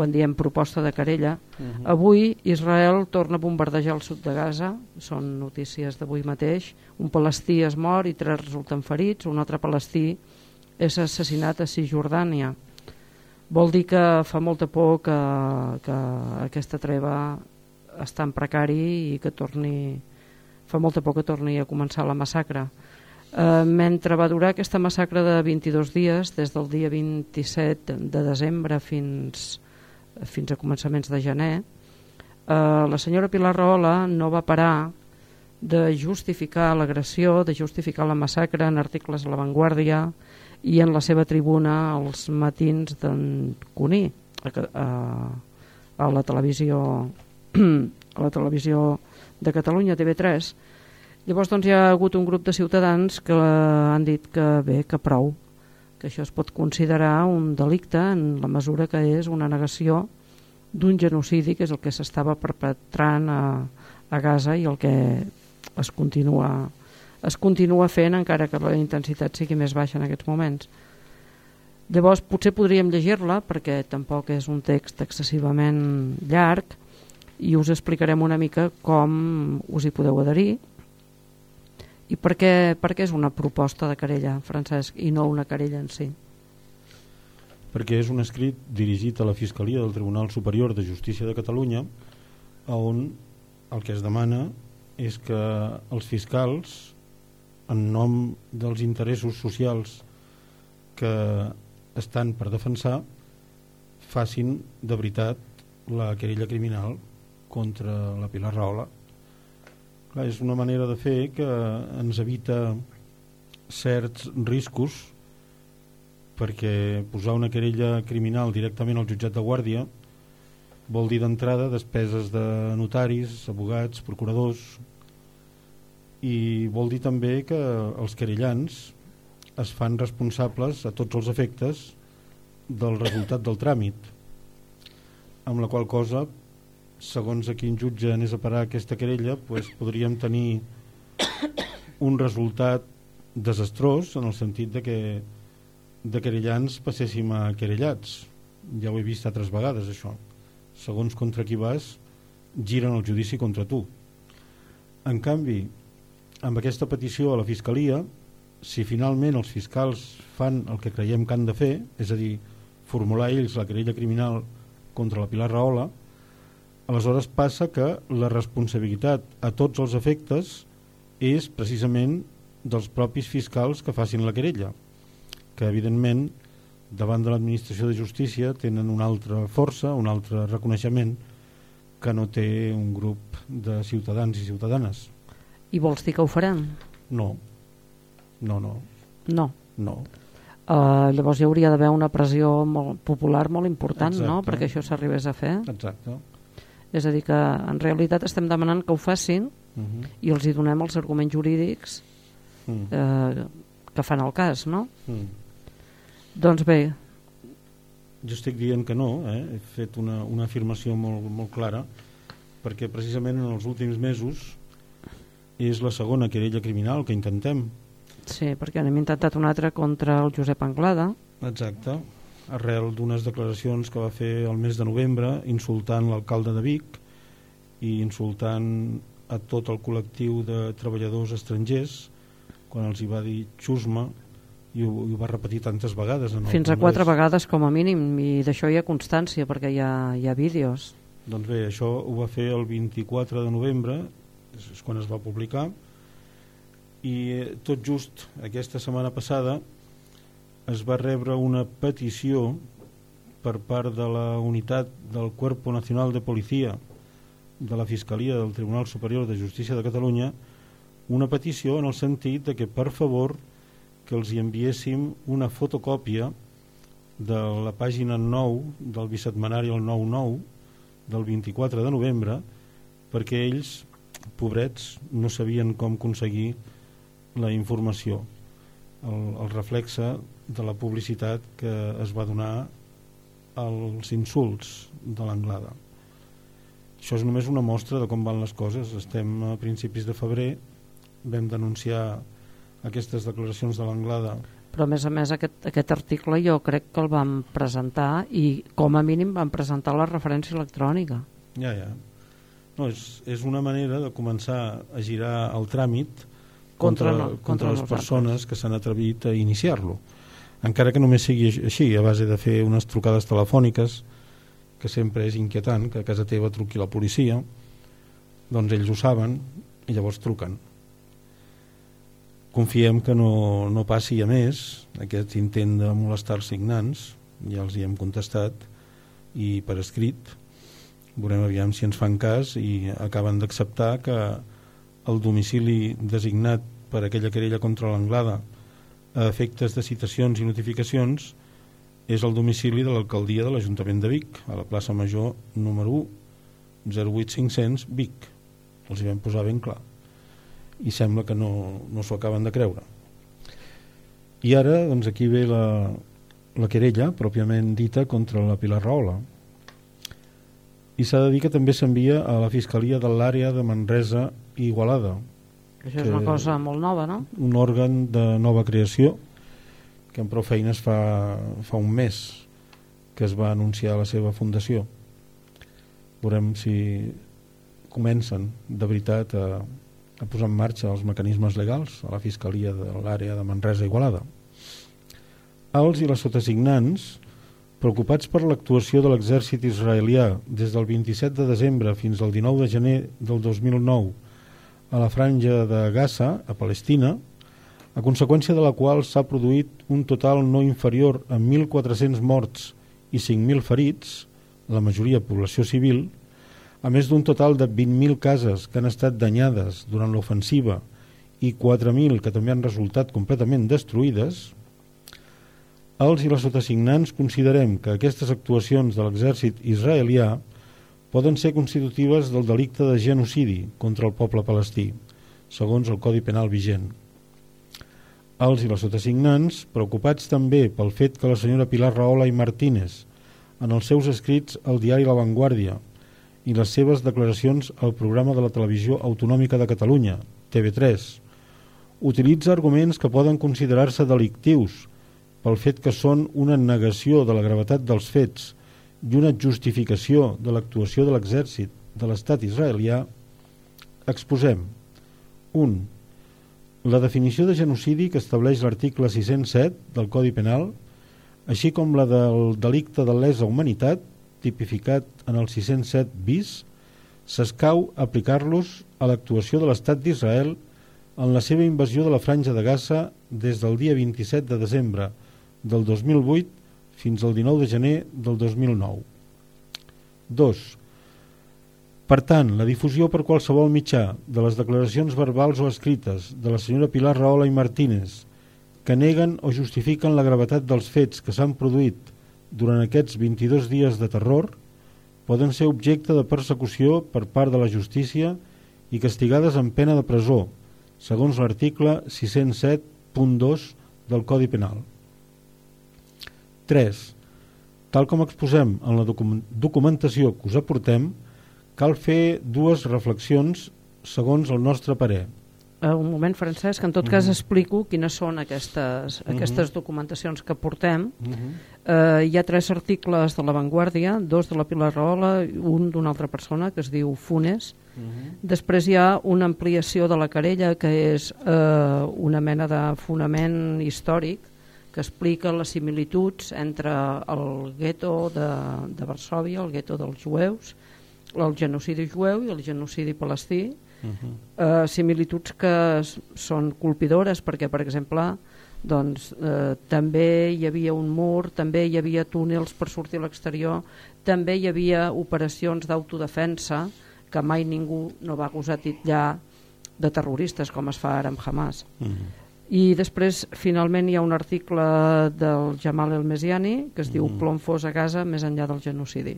quan diem proposta de querella. Uh -huh. Avui Israel torna a bombardejar el sud de Gaza, són notícies d'avui mateix. Un palestí es mor i tres resulten ferits, un altre palestí és assassinat a Cisjordània. Vol dir que fa molta por que, que aquesta treva està en precari i que torni fa molta por que torni a començar la massacre. Eh, mentre va durar aquesta massacre de 22 dies, des del dia 27 de desembre fins, fins a començaments de gener, eh, la senyora Pilar Rahola no va parar de justificar l'agressió, de justificar la massacre en articles a La Vanguardia i en la seva tribuna els matins d'en Cuní a, a, a la televisió a la televisió de Catalunya, TV3 llavors doncs hi ha hagut un grup de ciutadans que han dit que bé, que prou que això es pot considerar un delicte en la mesura que és una negació d'un genocidi que és el que s'estava perpetrant a, a Gaza i el que es continua es continua fent encara que la intensitat sigui més baixa en aquests moments. Llavors potser podríem llegir-la perquè tampoc és un text excessivament llarg i us explicarem una mica com us hi podeu adherir i per què, per què és una proposta de querella, Francesc, i no una querella en si? Perquè és un escrit dirigit a la Fiscalia del Tribunal Superior de Justícia de Catalunya on el que es demana és que els fiscals en nom dels interessos socials que estan per defensar facin de veritat la querella criminal contra la Pilar Rahola Clar, és una manera de fer que ens evita certs riscos perquè posar una querella criminal directament al jutjat de guàrdia vol dir d'entrada despeses de notaris, abogats, procuradors i vol dir també que els querellants es fan responsables a tots els efectes del resultat del tràmit amb la qual cosa segons a quin jutge anés a parar aquesta querella pues, podríem tenir un resultat desastrós en el sentit de que de querellants passéssim a querellats. Ja ho he vist altres vegades això. Segons contra qui vas giren el judici contra tu. En canvi amb aquesta petició a la Fiscalia si finalment els fiscals fan el que creiem que han de fer és a dir, formular ells la querella criminal contra la Pilar Rahola aleshores passa que la responsabilitat a tots els efectes és precisament dels propis fiscals que facin la querella que evidentment davant de l'administració de justícia tenen una altra força, un altre reconeixement que no té un grup de ciutadans i ciutadanes I vols dir que ho faran? No, no, no No? No uh, Llavors hi hauria d'haver una pressió molt popular molt important, Exacte. no?, perquè això s'arribés a fer Exacte és a dir, que en realitat estem demanant que ho facin uh -huh. i els hi donem els arguments jurídics uh eh, que fan el cas, no? -huh. Doncs bé. Jo estic dient que no, eh? he fet una, una afirmació molt, molt clara, perquè precisament en els últims mesos és la segona querella criminal que intentem. Sí, perquè n'hem intentat una altra contra el Josep Anglada. Exacte arrel d'unes declaracions que va fer el mes de novembre insultant l'alcalde de Vic i insultant a tot el col·lectiu de treballadors estrangers quan els hi va dir xusma i ho, i ho va repetir tantes vegades en fins a quatre vegades com a mínim i d'això hi ha constància perquè hi ha, hi ha vídeos. Doncs bé, això ho va fer el 24 de novembre és quan es va publicar i eh, tot just aquesta setmana passada es va rebre una petició per part de la unitat del Cuerpo Nacional de Policia de la Fiscalia del Tribunal Superior de Justícia de Catalunya una petició en el sentit de que per favor que els hi enviéssim una fotocòpia de la pàgina 9 del bisetmanari el 9-9 del 24 de novembre perquè ells, pobrets, no sabien com aconseguir la informació. El, el reflexe de la publicitat que es va donar als insults de l'Anglada. Això és només una mostra de com van les coses. Estem a principis de febrer, vam denunciar aquestes declaracions de l'Anglada. Però a més a més aquest, aquest article jo crec que el vam presentar i com a mínim vam presentar la referència electrònica. Ja, ja. No, és, és una manera de començar a girar el tràmit contra, contra, no, contra, contra les persones que s'han atrevit a iniciar-lo encara que només sigui així a base de fer unes trucades telefòniques que sempre és inquietant que a casa teva truqui la policia doncs ells ho saben i llavors truquen. Confiem que no, no passi a més aquest intent de molestar signants ja els hi hem contestat i per escrit. Veurem aviam si ens fan cas i acaben d'acceptar que el domicili designat per aquella querella contra l'Anglada a efectes de citacions i notificacions és el domicili de l'alcaldia de l'Ajuntament de Vic, a la plaça Major número 1, 08500 Vic. Els hi vam posar ben clar. I sembla que no, no s'ho acaben de creure. I ara, doncs, aquí ve la, la querella, pròpiament dita, contra la Pilar Rahola. I s'ha de dir que també s'envia a la Fiscalia de l'àrea de Manresa i Igualada. Això és una cosa molt nova, no? Un òrgan de nova creació que amb prou feines fa, fa un mes que es va anunciar la seva fundació. Veurem si comencen de veritat a, a posar en marxa els mecanismes legals a la Fiscalia de l'àrea de Manresa Igualada. Els i les sotasignants preocupats per l'actuació de l'exèrcit israelià des del 27 de desembre fins al 19 de gener del 2009 a la franja de Gaza, a Palestina, a conseqüència de la qual s'ha produït un total no inferior a 1.400 morts i 5.000 ferits, la majoria població civil, a més d'un total de 20.000 cases que han estat danyades durant l'ofensiva i 4.000 que també han resultat completament destruïdes, els i les sotasignants considerem que aquestes actuacions de l'exèrcit israelià poden ser constitutives del delicte de genocidi contra el poble palestí, segons el Codi Penal vigent. Els i les sotasignants, preocupats també pel fet que la senyora Pilar Rahola i Martínez, en els seus escrits al diari La Vanguardia i les seves declaracions al programa de la televisió autonòmica de Catalunya, TV3, utilitza arguments que poden considerar-se delictius pel fet que són una negació de la gravetat dels fets i una justificació de l'actuació de l'exèrcit de l'estat israelià, exposem 1. La definició de genocidi que estableix l'article 607 del Codi Penal, així com la del delicte de lesa humanitat, tipificat en el 607 bis, s'escau aplicar-los a l'actuació de l'estat d'Israel en la seva invasió de la franja de Gaza des del dia 27 de desembre del 2008 fins al 19 de gener del 2009. 2. Per tant, la difusió per qualsevol mitjà de les declaracions verbals o escrites de la senyora Pilar Rahola i Martínez que neguen o justifiquen la gravetat dels fets que s'han produït durant aquests 22 dies de terror poden ser objecte de persecució per part de la justícia i castigades amb pena de presó, segons l'article 607.2 del Codi Penal. 3. Tal com exposem en la documentació que us aportem, cal fer dues reflexions segons el nostre parer. Uh, un moment, Francesc, en tot cas mm -hmm. explico quines són aquestes, Mhm. aquestes documentacions que portem. Uh, hi ha tres articles de La Vanguardia, dos de la Pilar Rahola, un d'una altra persona que es diu Funes. Després hi ha una ampliació de la querella que és uh, una mena de fonament històric que explica les similituds entre el gueto de, de Varsòvia, el gueto dels jueus, el genocidi jueu i el genocidi palestí, Uh eh, similituds que són colpidores perquè, per exemple, doncs, eh, també hi havia un mur, també hi havia túnels per sortir a l'exterior, també hi havia operacions d'autodefensa que mai ningú no va gosar titllar de terroristes com es fa ara amb Hamas. I després, finalment, hi ha un article del Jamal El Mesiani que es diu Plom fos a Gaza més enllà del genocidi.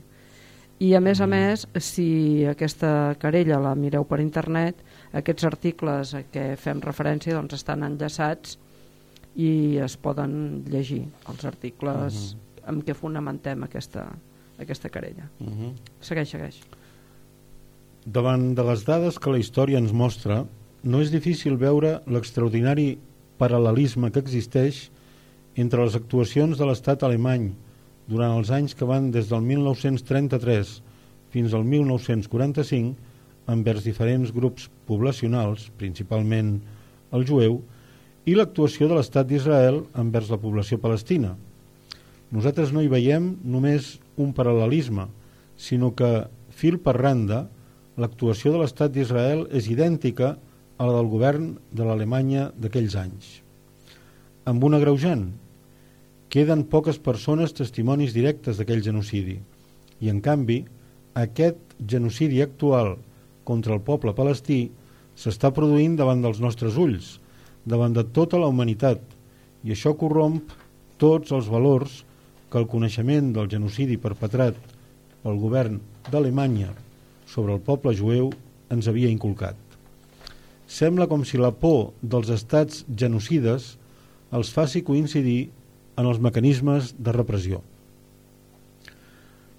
I a més a més, si aquesta querella la mireu per internet, aquests articles a què fem referència doncs, estan enllaçats i es poden llegir els articles amb què fonamentem aquesta, aquesta querella. Segueix, segueix. Davant de les dades que la història ens mostra, no és difícil veure l'extraordinari paral·lelisme que existeix entre les actuacions de l'estat alemany durant els anys que van des del 1933 fins al 1945 envers diferents grups poblacionals, principalment el jueu, i l'actuació de l'estat d'Israel envers la població palestina. Nosaltres no hi veiem només un paral·lelisme, sinó que, fil per randa, l'actuació de l'estat d'Israel és idèntica a la del govern de l'Alemanya d'aquells anys. Amb un agreujant, queden poques persones testimonis directes d'aquell genocidi i, en canvi, aquest genocidi actual contra el poble palestí s'està produint davant dels nostres ulls, davant de tota la humanitat, i això corromp tots els valors que el coneixement del genocidi perpetrat pel govern d'Alemanya sobre el poble jueu ens havia inculcat. Sembla com si la por dels estats genocides els faci coincidir en els mecanismes de repressió.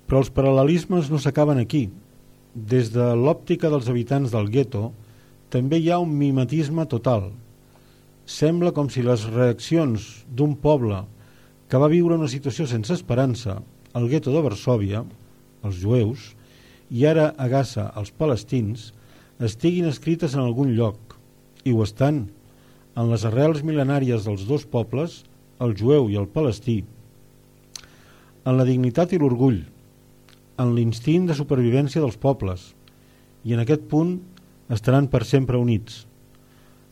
Però els paral·lelismes no s'acaben aquí. Des de l'òptica dels habitants del gueto també hi ha un mimetisme total. Sembla com si les reaccions d'un poble que va viure una situació sense esperança, el gueto de Varsòvia, els jueus, i ara a Gaza, els palestins, estiguin escrites en algun lloc, i ho estan, en les arrels mil·lenàries dels dos pobles, el jueu i el palestí, en la dignitat i l'orgull, en l'instint de supervivència dels pobles, i en aquest punt estaran per sempre units.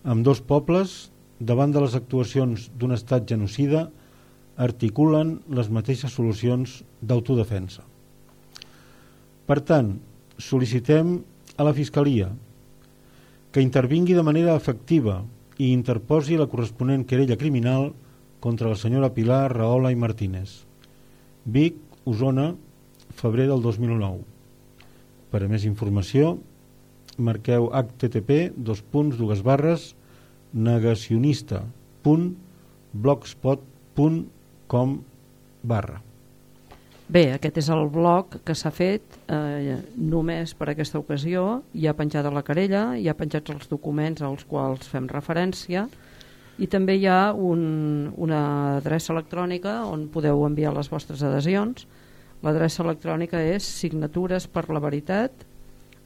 Amb dos pobles, davant de les actuacions d'un estat genocida, articulen les mateixes solucions d'autodefensa. Per tant, sol·licitem a la Fiscalia que intervingui de manera efectiva i interposi la corresponent querella criminal contra la senyora Pilar Rahola i Martínez. Vic, Osona, febrer del 2009. Per a més informació, marqueu http dos punts dues barres negacionista.blogspot.com barra. Bé, aquest és el blog que s'ha fet eh, només per aquesta ocasió. Hi ha penjada la querella, hi ha penjats els documents als quals fem referència i també hi ha un, una adreça electrònica on podeu enviar les vostres adhesions. L'adreça electrònica és signatures per la veritat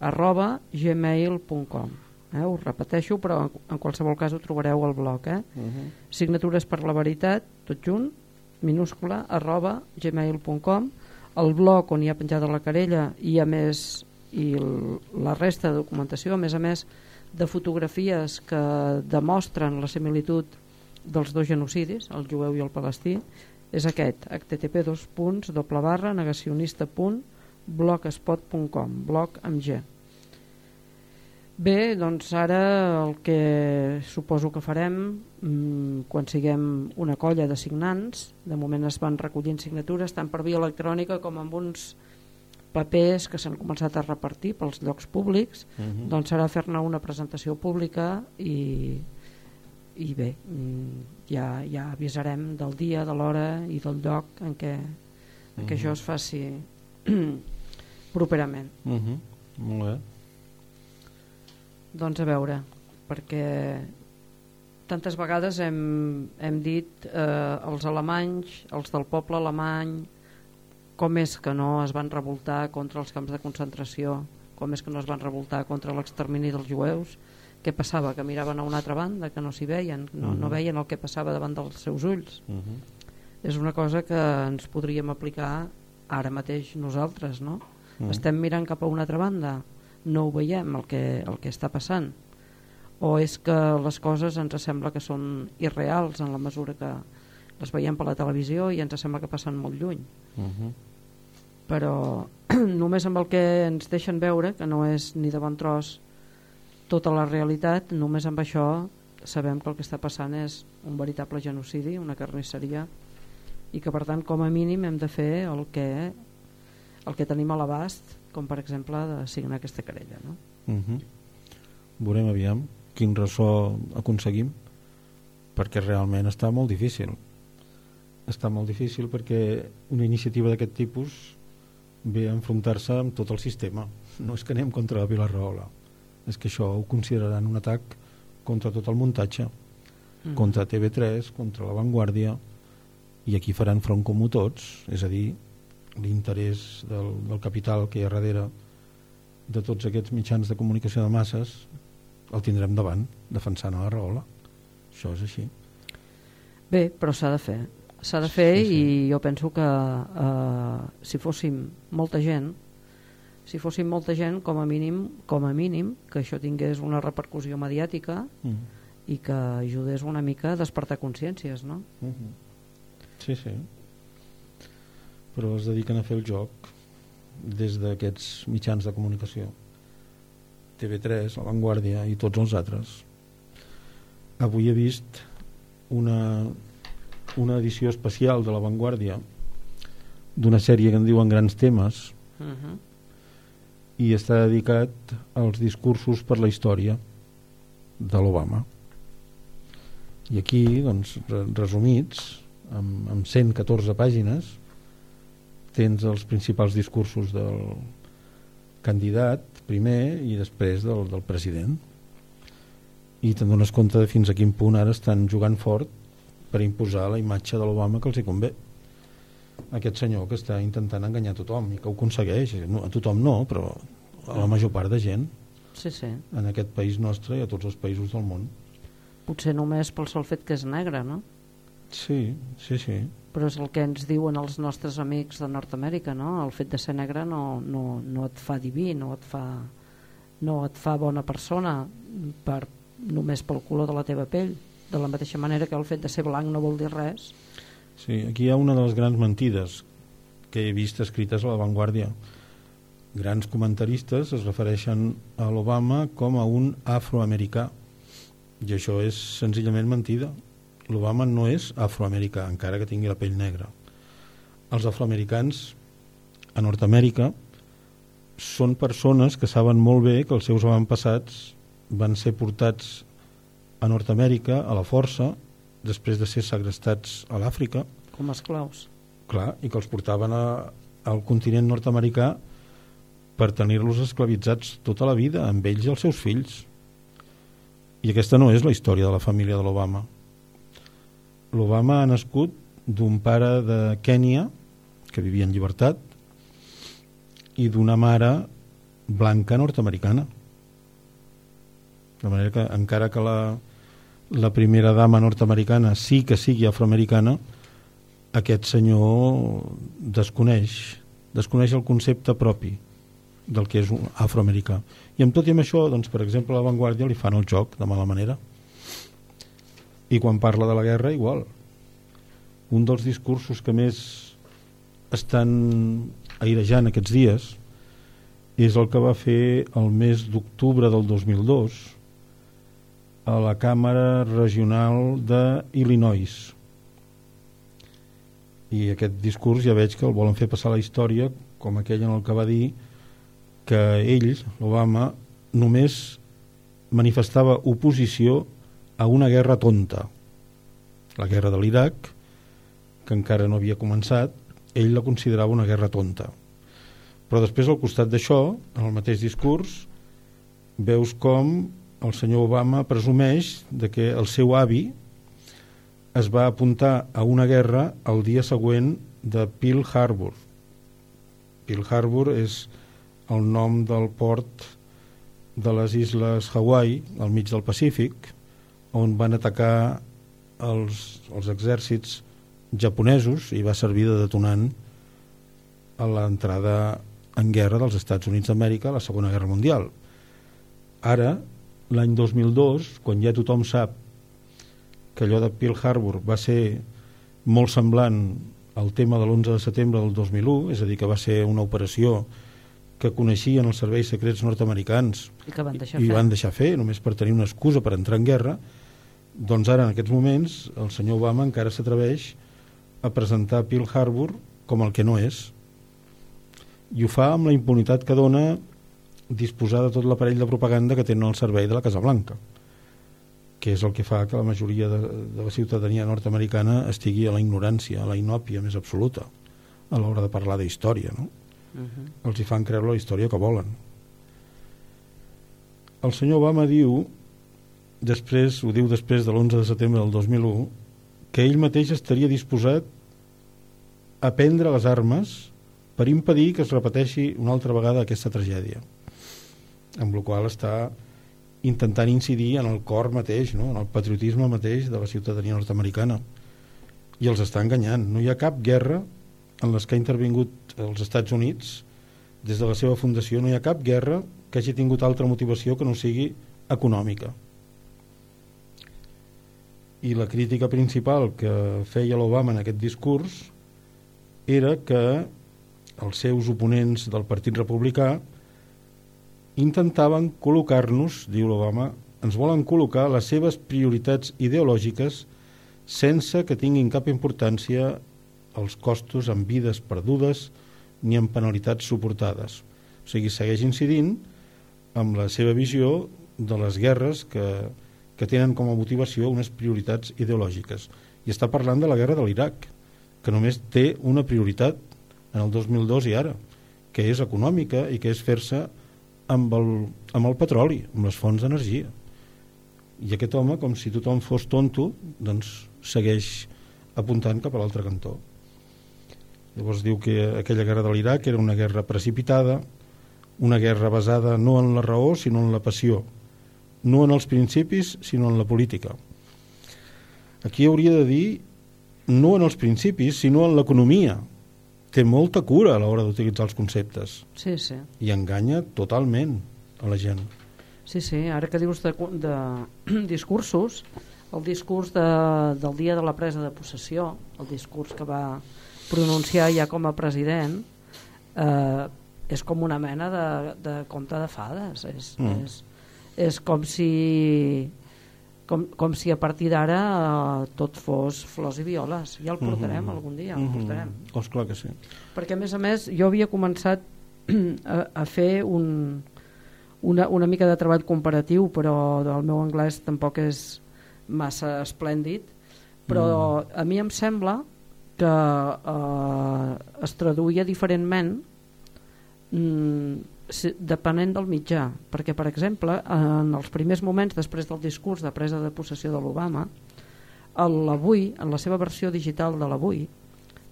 arroba gmail.com eh? Ho repeteixo, però en qualsevol cas ho trobareu al blog. Eh? Uh -huh. Signatures per la veritat, tot junt, minúscula, arroba gmail.com el blog on hi ha penjada la querella i a més i la resta de documentació a més a més de fotografies que demostren la similitud dels dos genocidis, el jueu i el palestí és aquest, http dos punts doble barra negacionista.blogspot.com blog amb G Bé, doncs ara el que suposo que farem mmm, quan siguem una colla de signants, de moment es van recollint signatures tant per via electrònica com amb uns papers que s'han començat a repartir pels llocs públics, uh -huh. doncs serà fer-ne una presentació pública i, i bé, ja, ja avisarem del dia, de l'hora i del lloc en què, en què uh -huh. això es faci properament. Uh -huh. Molt bé. Doncs a veure, perquè tantes vegades hem, hem dit eh, els alemanys, els del poble alemany, com és que no es van revoltar contra els camps de concentració, com és que no es van revoltar contra l'extermini dels jueus, què passava? Que miraven a una altra banda, que no s'hi veien, no, uh -huh. no veien el que passava davant dels seus ulls. Uh -huh. És una cosa que ens podríem aplicar ara mateix nosaltres, no? Uh -huh. Estem mirant cap a una altra banda, no ho veiem el que, el que està passant o és que les coses ens sembla que són irreals en la mesura que les veiem per la televisió i ens sembla que passen molt lluny uh -huh. però només amb el que ens deixen veure que no és ni de bon tros tota la realitat només amb això sabem que el que està passant és un veritable genocidi una carnisseria i que per tant com a mínim hem de fer el que, el que tenim a l'abast com per exemple de signar aquesta querella no? Uh -huh. veurem aviam quin ressò aconseguim perquè realment està molt difícil està molt difícil perquè una iniciativa d'aquest tipus ve a enfrontar-se amb tot el sistema no és que anem contra la Vilarraola és que això ho consideraran un atac contra tot el muntatge mm. contra TV3, contra La Vanguardia i aquí faran front comú tots és a dir, l'interès del, del capital que hi ha darrere de tots aquests mitjans de comunicació de masses el tindrem davant, defensant a la raola això és així Bé, però s'ha de fer s'ha de fer sí, sí. i jo penso que eh, si fóssim molta gent si fóssim molta gent com a mínim, com a mínim que això tingués una repercussió mediàtica mm. i que ajudés una mica a despertar consciències no? Mm -hmm. sí, sí però es dediquen a fer el joc des d'aquests mitjans de comunicació TV3, La Vanguardia i tots els altres avui he vist una una edició especial de La Vanguardia d'una sèrie que en diuen Grans Temes Uh -huh. i està dedicat als discursos per la història de l'Obama i aquí doncs, re- resumits amb, amb 114 pàgines tens els principals discursos del candidat primer i després del, del president i te'n dones compte de fins a quin punt ara estan jugant fort per imposar la imatge de l'Obama que els hi convé aquest senyor que està intentant enganyar tothom i que ho aconsegueix, no, a tothom no però a la major part de gent Sí, sí. en aquest país nostre i a tots els països del món Potser només pel sol fet que és negre, no? Sí, sí, sí Però és el que ens diuen els nostres amics de Nord-Amèrica, no? El fet de ser negre no, no, no et fa diví, no et fa, no et fa bona persona per, només pel color de la teva pell. De la mateixa manera que el fet de ser blanc no vol dir res. Sí, aquí hi ha una de les grans mentides que he vist escrites a la Vanguardia. Grans comentaristes es refereixen a l'Obama com a un afroamericà i això és senzillament mentida. L'Obama no és afroamericà, encara que tingui la pell negra. Els afroamericans a Nord-Amèrica són persones que saben molt bé que els seus avantpassats van ser portats a Nord-Amèrica a la força després de ser segrestats a l'Àfrica Com esclaus. clar, i que els portaven a, al continent nord-americà per tenir-los esclavitzats tota la vida, amb ells i els seus fills. I aquesta no és la història de la família de l'Obama. L'Obama ha nascut d'un pare de Kènia, que vivia en llibertat, i d'una mare blanca nord-americana. De manera que, encara que la, la primera dama nord-americana sí que sigui afroamericana, aquest senyor desconeix, desconeix el concepte propi del que és un afroamericà. I amb tot i amb això, doncs, per exemple, a la Vanguardia li fan el joc de mala manera. I quan parla de la guerra, igual. Un dels discursos que més estan airejant aquests dies és el que va fer el mes d'octubre del 2002 a la Càmera Regional d'Illinois i aquest discurs ja veig que el volen fer passar la història com aquell en el que va dir que ell, l'Obama, només manifestava oposició a una guerra tonta. La guerra de l'Iraq que encara no havia començat ell la considerava una guerra tonta. Però després al costat d'això en el mateix discurs veus com el senyor Obama presumeix de que el seu avi es va apuntar a una guerra el dia següent de Pearl Harbor. Pearl Harbor és el nom del port de les isles Hawaii al mig del Pacífic on van atacar els, els exèrcits japonesos i va servir de detonant a l'entrada en guerra dels Estats Units d'Amèrica a la Segona Guerra Mundial. Ara, l'any 2002, quan ja tothom sap que allò de Pearl Harbor va ser molt semblant al tema de l'11 de setembre del 2001, és a dir, que va ser una operació que coneixien els serveis secrets nord-americans I que van deixar i fer. van deixar fer només per tenir una excusa per entrar en guerra doncs ara en aquests moments el senyor Obama encara s'atreveix a presentar Pearl Harbor com el que no és i ho fa amb la impunitat que dona disposar de tot l'aparell de propaganda que tenen al servei de la Casa Blanca que és el que fa que la majoria de, de la ciutadania nord-americana estigui a la ignorància, a la inòpia més absoluta a l'hora de parlar de història no? Uh -huh. els hi fan creure la història que volen el senyor Obama diu després, ho diu després de l'11 de setembre del 2001 que ell mateix estaria disposat a prendre les armes per impedir que es repeteixi una altra vegada aquesta tragèdia amb la qual està intentant incidir en el cor mateix, no? en el patriotisme mateix de la ciutadania nord-americana. I els està enganyant. No hi ha cap guerra en les que ha intervingut els Estats Units. Des de la seva fundació no hi ha cap guerra que hagi tingut altra motivació que no sigui econòmica i la crítica principal que feia l'Obama en aquest discurs era que els seus oponents del Partit Republicà intentaven col·locar-nos, diu l'Obama, ens volen col·locar les seves prioritats ideològiques sense que tinguin cap importància els costos en vides perdudes ni en penalitats suportades. O sigui, segueix incidint amb la seva visió de les guerres que, que tenen com a motivació unes prioritats ideològiques. I està parlant de la guerra de l'Iraq, que només té una prioritat en el 2002 i ara, que és econòmica i que és fer-se amb, el, amb el petroli, amb les fonts d'energia. I aquest home, com si tothom fos tonto, doncs segueix apuntant cap a l'altre cantó. Llavors diu que aquella guerra de l'Iraq era una guerra precipitada, una guerra basada no en la raó, sinó en la passió, no en els principis, sinó en la política. Aquí hauria de dir no en els principis, sinó en l'economia. Té molta cura a l'hora d'utilitzar els conceptes. Sí, sí. I enganya totalment a la gent. Sí, sí, ara que dius de, de discursos, el discurs de, del dia de la presa de possessió, el discurs que va pronunciar ja com a president, eh, és com una mena de, de conte de fades. És, mm. és, és com si com, com si a partir d'ara eh, tot fos flors i violes. Ja el portarem mm -hmm. algun dia, el Mhm. portarem. Oh, esclar que sí. Perquè a més a més jo havia començat a, a fer un, una, una mica de treball comparatiu però el meu anglès tampoc és massa esplèndid però mm. a mi em sembla que eh, es traduïa diferentment mm, depenent del mitjà perquè per exemple en els primers moments després del discurs de presa de possessió de l'Obama l'avui, en la seva versió digital de l'avui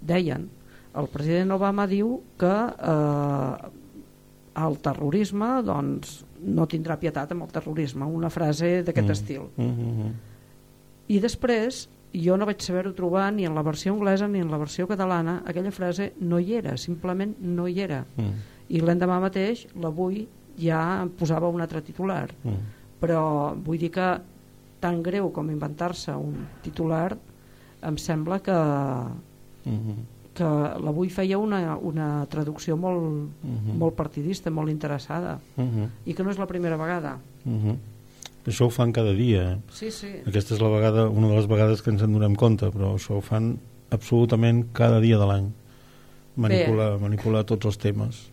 deien el president Obama diu que eh, el terrorisme doncs, no tindrà pietat amb el terrorisme una frase d'aquest Mm. estil Mm -hmm. i després jo no vaig saber-ho trobar ni en la versió anglesa ni en la versió catalana aquella frase no hi era, simplement no hi era Mm. I l'endemà mateix l'avui ja posava un altre titular Mm. però vull dir que tan greu com inventar-se un titular em sembla que, Mm que l'avui feia una, una traducció molt, Mhm. molt partidista, molt interessada -hmm. i que no és la primera vegada Mm -hmm. Això ho fan cada dia. Eh? sí, sí, Aquesta és la vegada, una de les vegades que ens en donem compte, però això ho fan absolutament cada dia de l'any. Manipular, manipular tots els temes.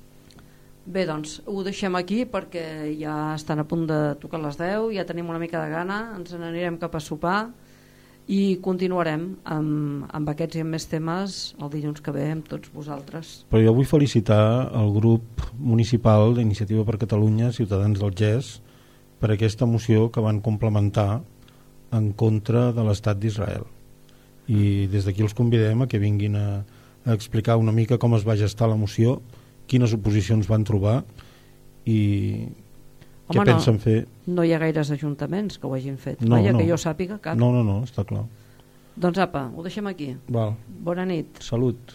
Bé, doncs ho deixem aquí perquè ja estan a punt de tocar les 10, ja tenim una mica de gana, ens n'anirem cap a sopar i continuarem amb, amb aquests i amb més temes el dilluns que ve amb tots vosaltres. Però jo vull felicitar el grup municipal d'Iniciativa per Catalunya, Ciutadans del GES, per aquesta moció que van complementar en contra de l'estat d'Israel. I des d'aquí els convidem a que vinguin a, a explicar una mica com es va gestar la moció, quines oposicions van trobar i què Home, no. pensen fer. No hi ha gaires ajuntaments que ho hagin fet. No, Vaja, no. que jo sàpiga cap. No, no, no, està clar. Doncs apa, ho deixem aquí. Val. Bona nit. Salut.